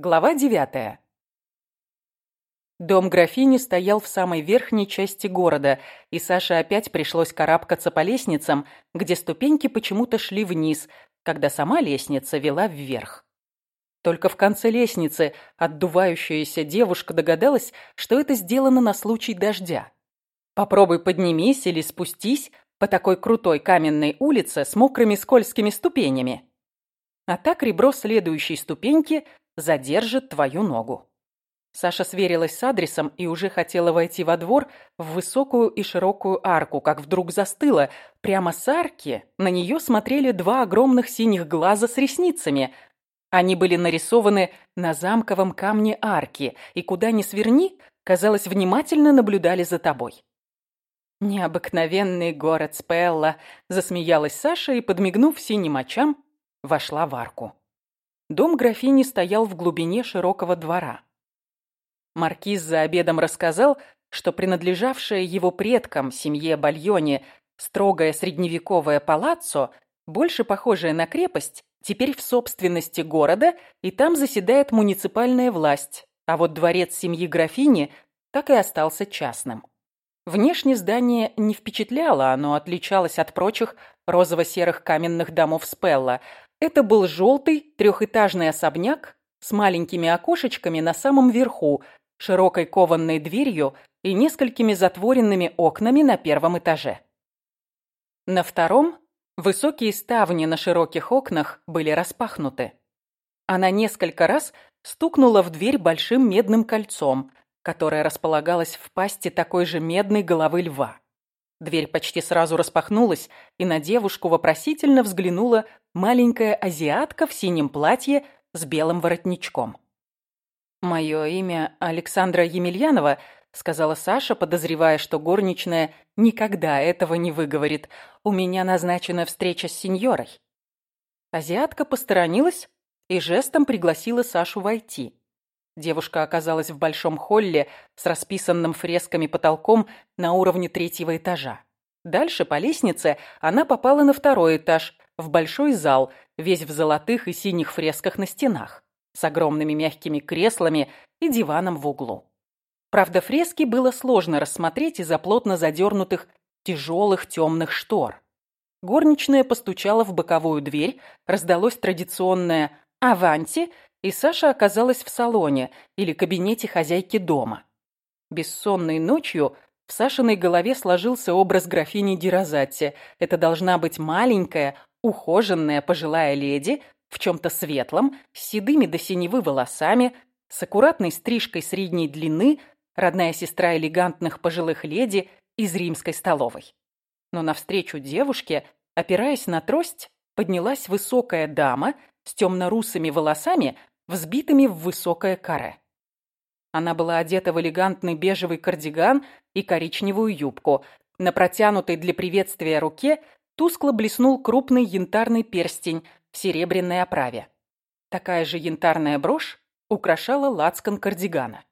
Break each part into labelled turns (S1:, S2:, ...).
S1: Глава девятая. Дом графини стоял в самой верхней части города, и Саше опять пришлось карабкаться по лестницам, где ступеньки почему-то шли вниз, когда сама лестница вела вверх. Только в конце лестницы отдувающаяся девушка догадалась, что это сделано на случай дождя. Попробуй поднимись или спустись по такой крутой каменной улице с мокрыми скользкими ступенями. А так ребро следующей ступеньки задержит твою ногу. Саша сверилась с адресом и уже хотела войти во двор в высокую и широкую арку, как вдруг застыла. Прямо с арки на нее смотрели два огромных синих глаза с ресницами. Они были нарисованы на замковом камне арки, и куда ни сверни, казалось, внимательно наблюдали за тобой. «Необыкновенный город Спелла», — засмеялась Саша и, подмигнув синим очам, вошла в арку. Дом графини стоял в глубине широкого двора. Маркиз за обедом рассказал, что принадлежавшая его предкам, семье Бальони, строгое средневековое палаццо, больше похожее на крепость, теперь в собственности города, и там заседает муниципальная власть, а вот дворец семьи графини так и остался частным. Внешне здание не впечатляло, оно отличалось от прочих розово-серых каменных домов Спелла, это был желтый трехэтажный особняк с маленькими окошечками на самом верху, широкой кованной дверью и несколькими затворенными окнами на первом этаже. На втором высокие ставни на широких окнах были распахнуты. Она несколько раз стукнула в дверь большим медным кольцом, которое располагалось в пасти такой же медной головы льва. Дверь почти сразу распахнулась, и на девушку вопросительно взглянула маленькая азиатка в синем платье с белым воротничком. «Мое имя Александра Емельянова», — сказала Саша, подозревая, что горничная никогда этого не выговорит. «У меня назначена встреча с сеньорой». Азиатка посторонилась и жестом пригласила Сашу войти. Девушка оказалась в большом холле с расписанным фресками потолком на уровне третьего этажа. Дальше по лестнице она попала на второй этаж, в большой зал, весь в золотых и синих фресках на стенах, с огромными мягкими креслами и диваном в углу. Правда, фрески было сложно рассмотреть из-за плотно задернутых тяжелых темных штор. Горничная постучала в боковую дверь, раздалось традиционное «Аванти!» И Саша оказалась в салоне или кабинете хозяйки дома. Бессонной ночью в Сашиной голове сложился образ графини Дирозатти. Это должна быть маленькая, ухоженная пожилая леди в чем-то светлом, с седыми до синевы волосами, с аккуратной стрижкой средней длины, родная сестра элегантных пожилых леди из римской столовой. Но навстречу девушке, опираясь на трость, поднялась высокая дама с темно-русыми волосами, взбитыми в высокое каре. Она была одета в элегантный бежевый кардиган и коричневую юбку. На протянутой для приветствия руке тускло блеснул крупный янтарный перстень в серебряной оправе. Такая же янтарная брошь украшала лацкан кардигана.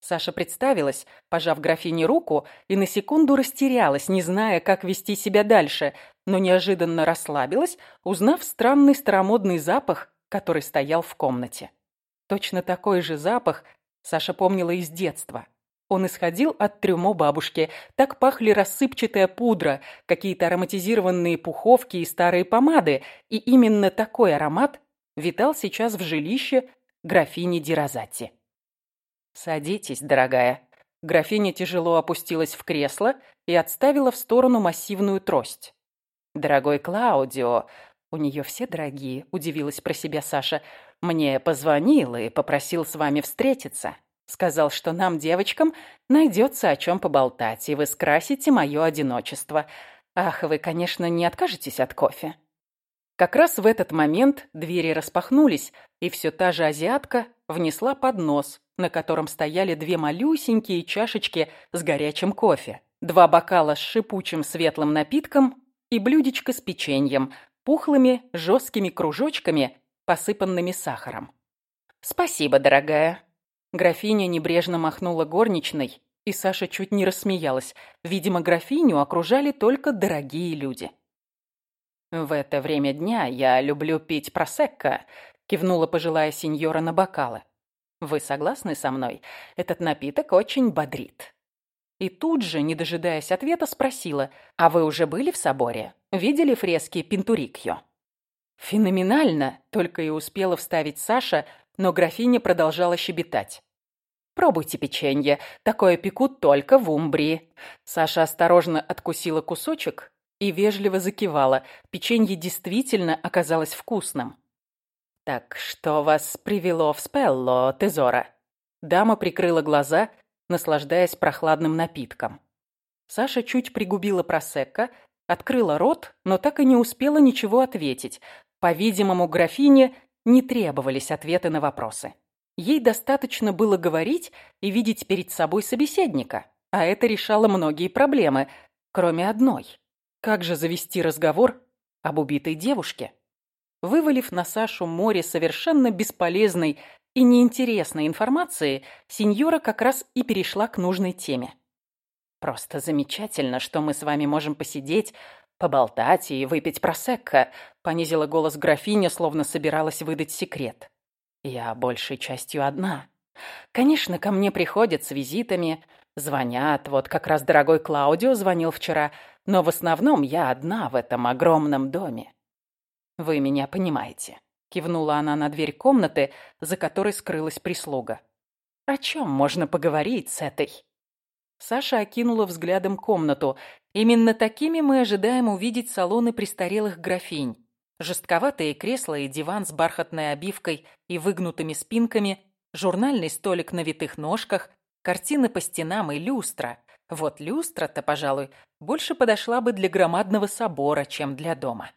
S1: Саша представилась, пожав графине руку, и на секунду растерялась, не зная, как вести себя дальше, но неожиданно расслабилась, узнав странный старомодный запах, который стоял в комнате. Точно такой же запах Саша помнила из детства. Он исходил от трюмо бабушки. Так пахли рассыпчатая пудра, какие-то ароматизированные пуховки и старые помады. И именно такой аромат витал сейчас в жилище графини Дирозати. «Садитесь, дорогая». Графиня тяжело опустилась в кресло и отставила в сторону массивную трость. «Дорогой Клаудио, у нее все дорогие», — удивилась про себя Саша. «Мне позвонил и попросил с вами встретиться. Сказал, что нам, девочкам, найдется о чем поболтать, и вы скрасите мое одиночество. Ах, вы, конечно, не откажетесь от кофе». Как раз в этот момент двери распахнулись, и все та же азиатка внесла поднос, на котором стояли две малюсенькие чашечки с горячим кофе, два бокала с шипучим светлым напитком и блюдечко с печеньем, пухлыми жесткими кружочками, посыпанными сахаром. «Спасибо, дорогая». Графиня небрежно махнула горничной, и Саша чуть не рассмеялась. Видимо, графиню окружали только дорогие люди. «В это время дня я люблю пить просекко», кивнула пожилая сеньора на бокалы. «Вы согласны со мной? Этот напиток очень бодрит». И тут же, не дожидаясь ответа, спросила, «А вы уже были в соборе? Видели фрески Пинтурикьо?» «Феноменально!» — только и успела вставить Саша, но графиня продолжала щебетать. «Пробуйте печенье. Такое пекут только в Умбрии». Саша осторожно откусила кусочек и вежливо закивала. Печенье действительно оказалось вкусным. «Так что вас привело в Спелло, Тезора?» Дама прикрыла глаза, наслаждаясь прохладным напитком. Саша чуть пригубила просекко, открыла рот, но так и не успела ничего ответить. По-видимому, графине не требовались ответы на вопросы. Ей достаточно было говорить и видеть перед собой собеседника, а это решало многие проблемы, кроме одной. Как же завести разговор об убитой девушке? Вывалив на Сашу море совершенно бесполезной и неинтересной информации, сеньора как раз и перешла к нужной теме. «Просто замечательно, что мы с вами можем посидеть, поболтать и выпить просекко», понизила голос графиня, словно собиралась выдать секрет. «Я большей частью одна. Конечно, ко мне приходят с визитами, звонят, вот как раз дорогой Клаудио звонил вчера, но в основном я одна в этом огромном доме. Вы меня понимаете». Кивнула она на дверь комнаты, за которой скрылась прислуга. «О чем можно поговорить с этой?» Саша окинула взглядом комнату. Именно такими мы ожидаем увидеть салоны престарелых графинь. Жестковатые кресла и диван с бархатной обивкой и выгнутыми спинками, журнальный столик на витых ножках, картины по стенам и люстра. Вот люстра-то, пожалуй, больше подошла бы для громадного собора, чем для дома.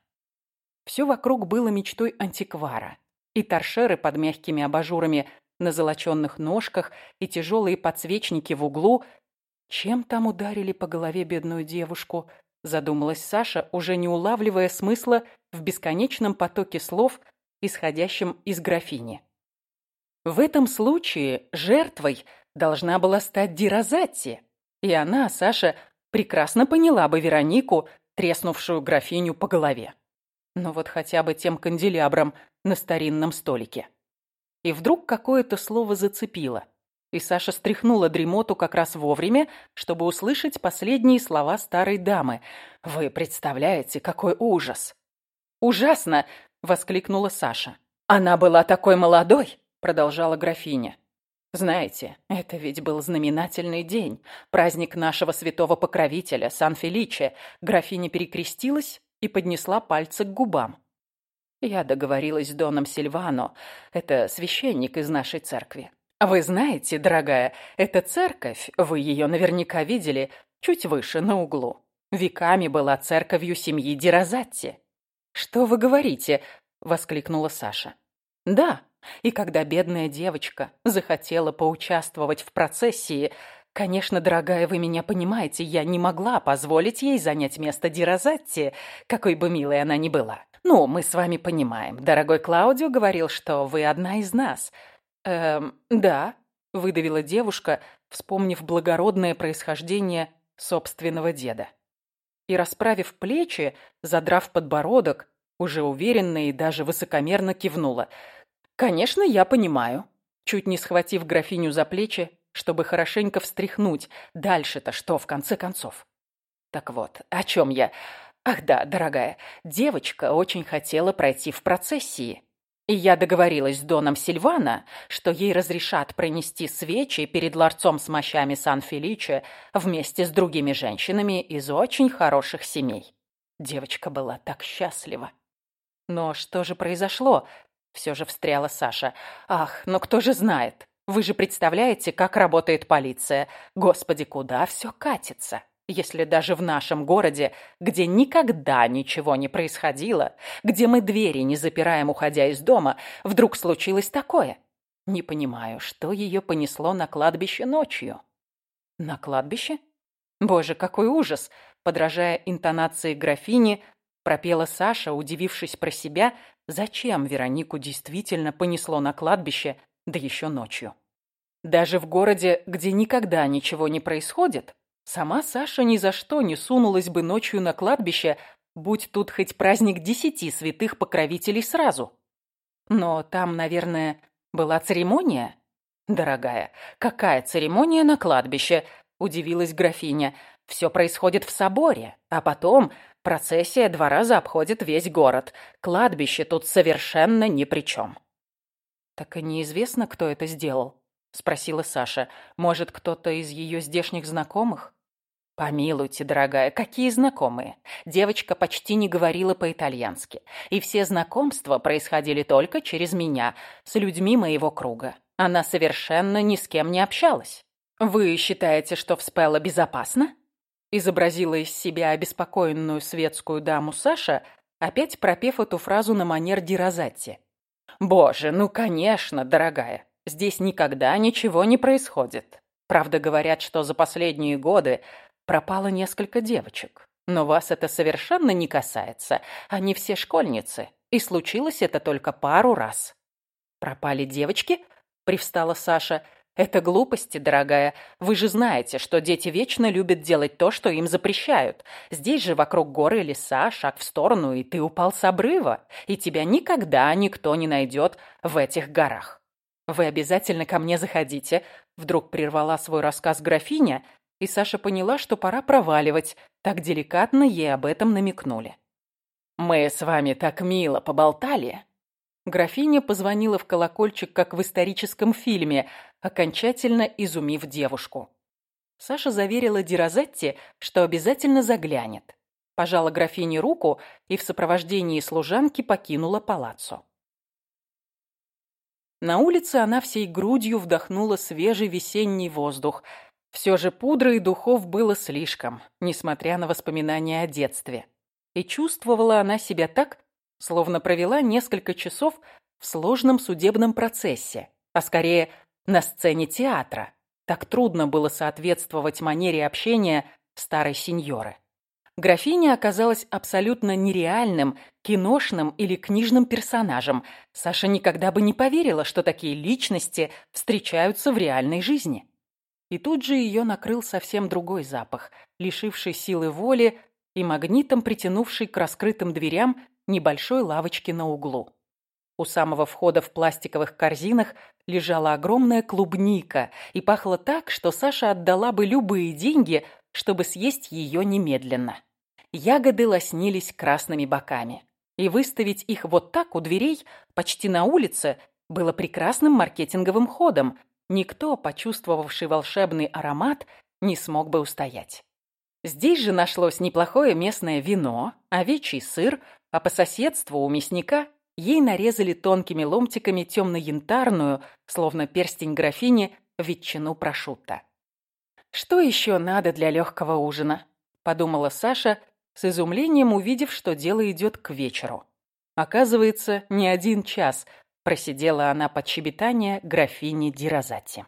S1: Все вокруг было мечтой антиквара. И торшеры под мягкими абажурами на золоченных ножках, и тяжелые подсвечники в углу. Чем там ударили по голове бедную девушку? Задумалась Саша, уже не улавливая смысла в бесконечном потоке слов, исходящем из графини. В этом случае жертвой должна была стать Дирозатти. И она, Саша, прекрасно поняла бы Веронику, треснувшую графиню по голове. Ну вот хотя бы тем канделябром на старинном столике. И вдруг какое-то слово зацепило. И Саша стряхнула дремоту как раз вовремя, чтобы услышать последние слова старой дамы. «Вы представляете, какой ужас!» «Ужасно!» — воскликнула Саша. «Она была такой молодой!» — продолжала графиня. «Знаете, это ведь был знаменательный день, праздник нашего святого покровителя, Сан-Феличе». Графиня перекрестилась и поднесла пальцы к губам. Я договорилась с Доном Сильвано, это священник из нашей церкви. Вы знаете, дорогая, эта церковь, вы ее наверняка видели, чуть выше, на углу. Веками была церковью семьи Дирозатти. «Что вы говорите?» — воскликнула Саша. «Да, и когда бедная девочка захотела поучаствовать в процессии, Конечно, дорогая, вы меня понимаете, я не могла позволить ей занять место Дирозатти, какой бы милой она ни была. Ну, мы с вами понимаем. Дорогой Клаудио говорил, что вы одна из нас. Эм, да, выдавила девушка, вспомнив благородное происхождение собственного деда. И расправив плечи, задрав подбородок, уже уверенно и даже высокомерно кивнула. «Конечно, я понимаю». Чуть не схватив графиню за плечи, чтобы хорошенько встряхнуть. Дальше-то что, в конце концов? Так вот, о чем я? Ах да, дорогая, девочка очень хотела пройти в процессии. И я договорилась с Доном Сильвана, что ей разрешат пронести свечи перед ларцом с мощами Сан-Феличе вместе с другими женщинами из очень хороших семей. Девочка была так счастлива. Но что же произошло? Все же встряла Саша. Ах, но кто же знает? Вы же представляете, как работает полиция? Господи, куда все катится? Если даже в нашем городе, где никогда ничего не происходило, где мы двери не запираем, уходя из дома, вдруг случилось такое. Не понимаю, что ее понесло на кладбище ночью. На кладбище? Боже, какой ужас! Подражая интонации графини, пропела Саша, удивившись про себя, зачем Веронику действительно понесло на кладбище да еще ночью. Даже в городе, где никогда ничего не происходит, сама Саша ни за что не сунулась бы ночью на кладбище, будь тут хоть праздник десяти святых покровителей сразу. Но там, наверное, была церемония? Дорогая, какая церемония на кладбище? Удивилась графиня. Все происходит в соборе, а потом процессия два раза обходит весь город. Кладбище тут совершенно ни при чем. Так и неизвестно, кто это сделал, спросила Саша. Может, кто-то из ее здешних знакомых? Помилуйте, дорогая, какие знакомые? Девочка почти не говорила по-итальянски, и все знакомства происходили только через меня, с людьми моего круга. Она совершенно ни с кем не общалась. Вы считаете, что в Спелла безопасно? Изобразила из себя обеспокоенную светскую даму Саша, опять пропев эту фразу на манер Дирозатти. «Боже, ну конечно, дорогая, здесь никогда ничего не происходит. Правда, говорят, что за последние годы пропало несколько девочек. Но вас это совершенно не касается. Они все школьницы. И случилось это только пару раз. «Пропали девочки?» — привстала Саша. «Это глупости, дорогая. Вы же знаете, что дети вечно любят делать то, что им запрещают. Здесь же вокруг горы леса, шаг в сторону, и ты упал с обрыва. И тебя никогда никто не найдет в этих горах. Вы обязательно ко мне заходите». Вдруг прервала свой рассказ графиня, и Саша поняла, что пора проваливать. Так деликатно ей об этом намекнули. «Мы с вами так мило поболтали». Графиня позвонила в колокольчик, как в историческом фильме, окончательно изумив девушку. Саша заверила Дирозетти, что обязательно заглянет. Пожала графине руку и в сопровождении служанки покинула палаццо. На улице она всей грудью вдохнула свежий весенний воздух, все же пудры и духов было слишком, несмотря на воспоминания о детстве. И чувствовала она себя так, словно провела несколько часов в сложном судебном процессе, а скорее на сцене театра. Так трудно было соответствовать манере общения старой сеньоры. Графиня оказалась абсолютно нереальным, киношным или книжным персонажем. Саша никогда бы не поверила, что такие личности встречаются в реальной жизни. И тут же ее накрыл совсем другой запах, лишивший силы воли и магнитом притянувший к раскрытым дверям небольшой лавочки на углу. У самого входа в пластиковых корзинах лежала огромная клубника и пахло так, что Саша отдала бы любые деньги, чтобы съесть ее немедленно. Ягоды лоснились красными боками. И выставить их вот так у дверей, почти на улице, было прекрасным маркетинговым ходом, никто, почувствовавший волшебный аромат, не смог бы устоять. Здесь же нашлось неплохое местное вино, овечий сыр, а по соседству у мясника ей нарезали тонкими ломтиками темно-янтарную, словно перстень графини, ветчину прошутто. «Что еще надо для легкого ужина?» – подумала Саша, с изумлением увидев, что дело идет к вечеру. Оказывается, не один час – Просидела она под щебетание графини Дирозати.